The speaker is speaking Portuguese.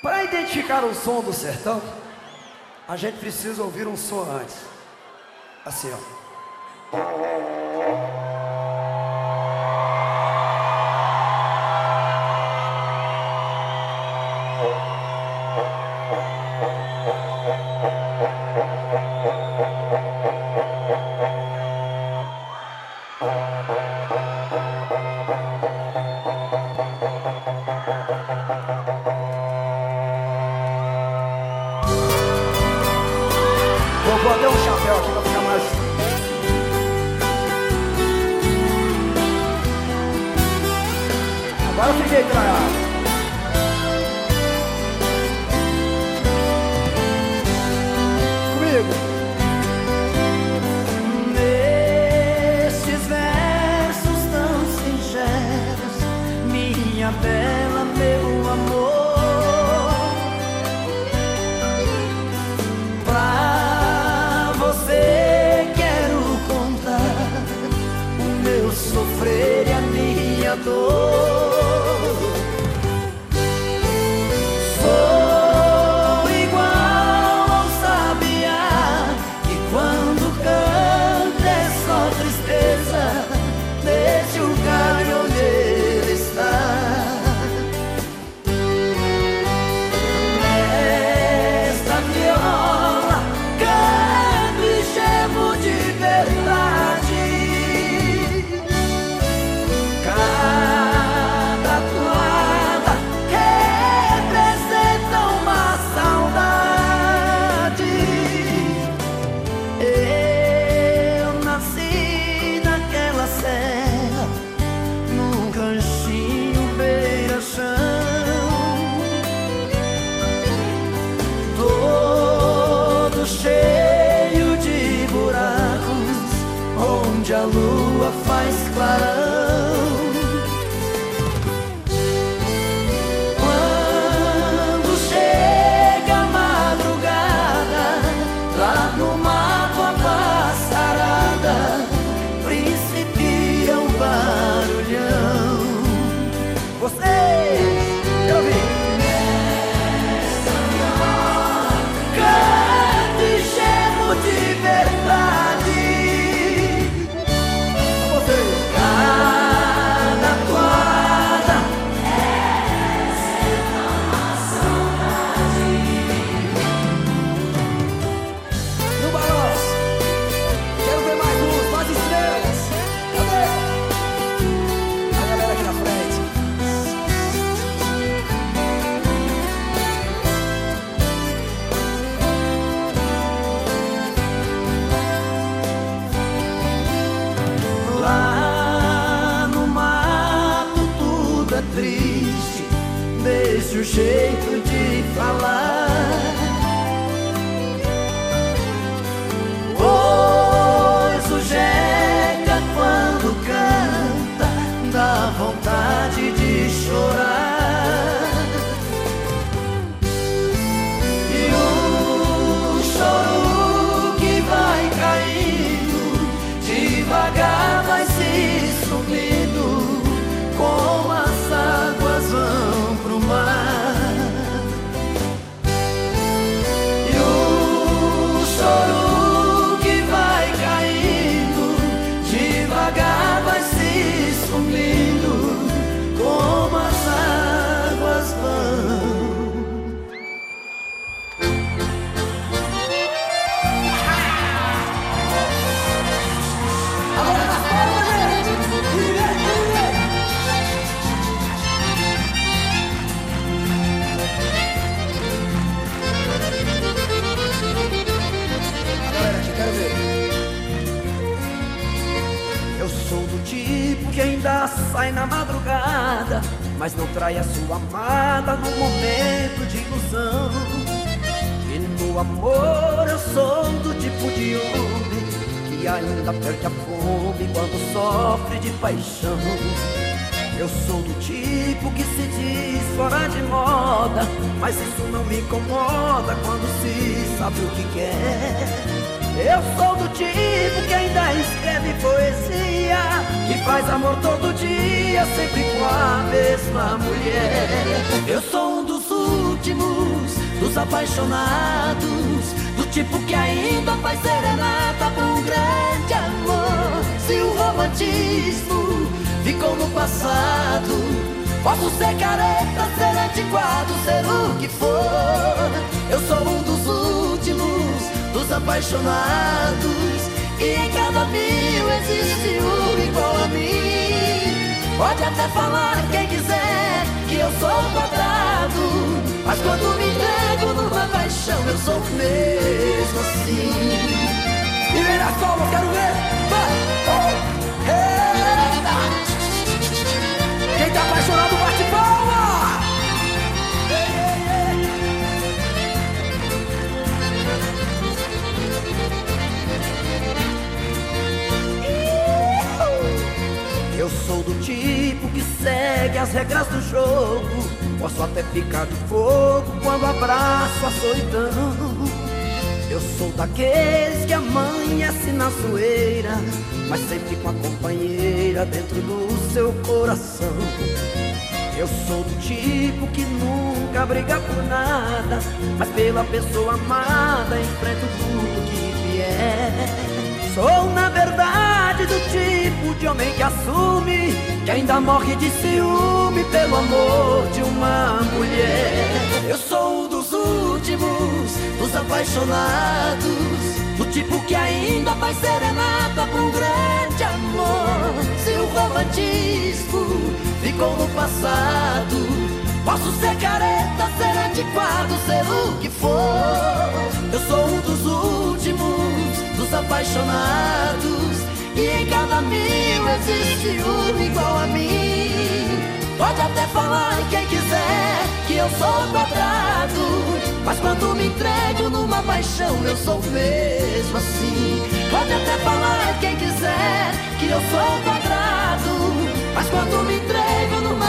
Para identificar o som do sertão, a gente precisa ouvir um som antes. Assim, ó. Agora fiquei traiado. Comigo. Nesses versos tão singelos, minha bela, meu amor. Pra você quero contar o meu sofrer e a minha dor. A lua faz clarão. Quando chega a madrugada, lá no jeito de falar. Tipo que ainda sai na madrugada, mas não trai a sua amada no momento de ilusão. E no amor eu sou do tipo de homem que ainda perde a fome quando sofre de paixão. Eu sou do tipo que se diz fora de moda, mas isso não me incomoda quando se sabe o que quer. Eu sou do tipo que ainda escreve faz amor todo dia, sempre com a mesma mulher. Eu sou um dos últimos apaixonados, do tipo que ainda faz serenata por um grande amor. Se o romantismo ficou no passado. Posso ser careta, ser antiquado, ser o que for. Eu sou um dos últimos, dos apaixonados. E em cada mil existe um igual a mim. Pode até falar quem quiser que eu sou quadrado. Mas quando me entrego numa paixão, eu sou mesmo assim. As regras do jogo. Posso até ficar de fogo quando abraço a solidão. Eu sou daqueles que amanhece na zoeira, mas sempre com a companheira dentro do seu coração. Eu sou do tipo que nunca briga por nada, mas pela pessoa amada enfrento tudo que vier. Sou, na verdade, do tipo de homem que assume que ainda morre de ciúme pelo amor de uma mulher. Eu sou um dos últimos, dos apaixonados, do tipo que ainda faz serenata pra um grande amor. Se o romantismo ficou no passado. Posso ser careta, ser antiquado, ser o que for. Eu sou um dos últimos, dos apaixonados. E em cada mil existe um igual a mim. Pode até falar quem quiser que eu sou quadrado. Mas quando me entrego numa paixão, eu sou mesmo assim. Pode até falar quem quiser que eu sou quadrado. Mas quando me entrego numa